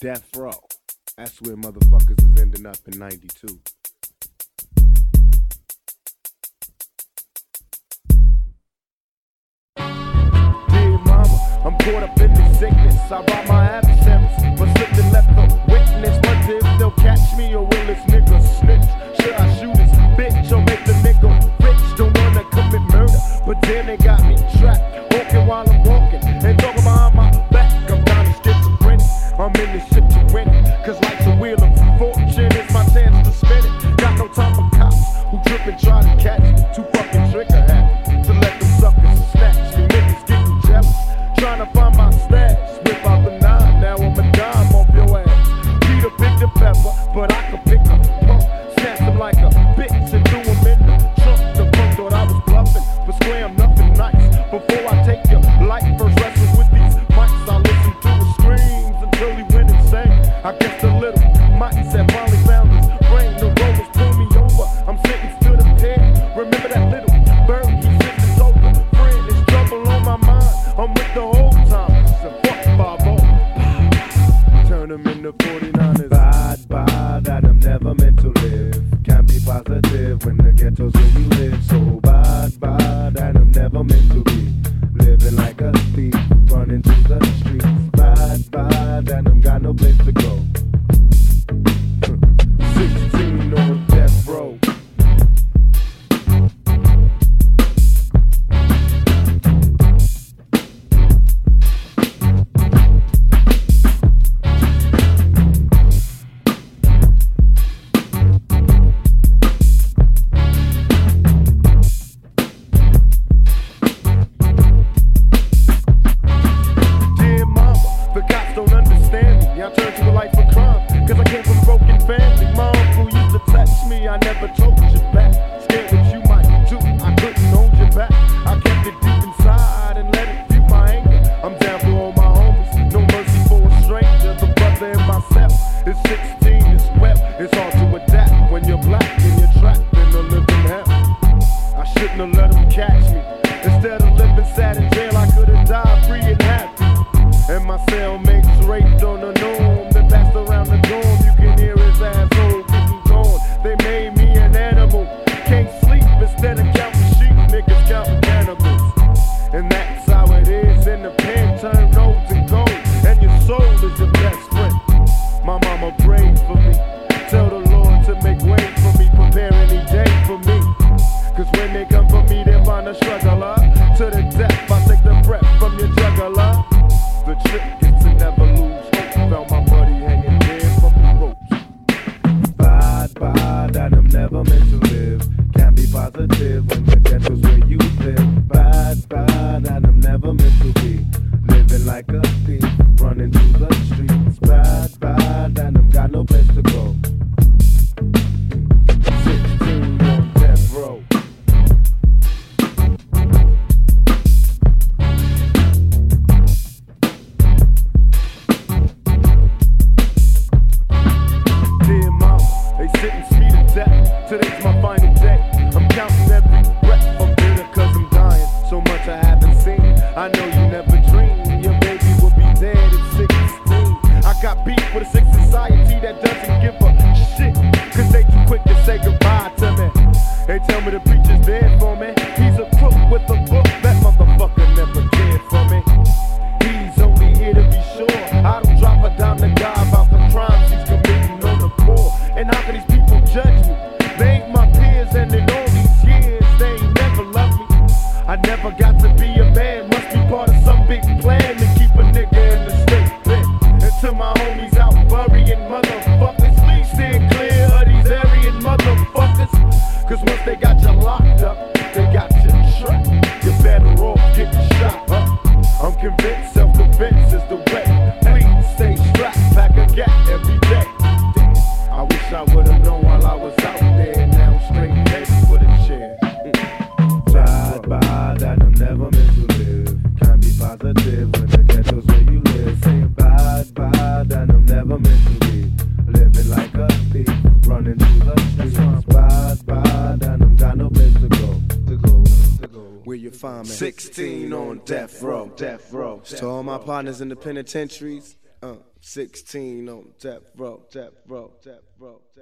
death row. That's where motherfuckers is ending up in 92. Dear mama, I'm caught up in the sickness. I bought my absence, but something left the witness. Wonder if they'll catch me or will it's me? in the 49 is Bad, bad, that I'm never meant to live. Can't be positive when the ghetto's where we live. So bad, bad, that I'm never meant to be. Living like a thief, running to the streets. Bad, bad, that I'm got no place to go. I never told you back. Scared that you might do, I couldn't hold you back. I kept it deep inside and let it fuel my anger. I'm down for all my homies, no mercy for a stranger. The brother and myself is 16, it's wept. It's hard to adapt when you're black and you're trapped in a living hell. I shouldn't have let them catch me. Instead of living sad in jail, I could have died free and happy. And my cellmates raped on positive. the preachers dead. 16 on death row. Death row. To all my partners in the penitentiaries. Uh, 16 on. Death row. Death row. Death row.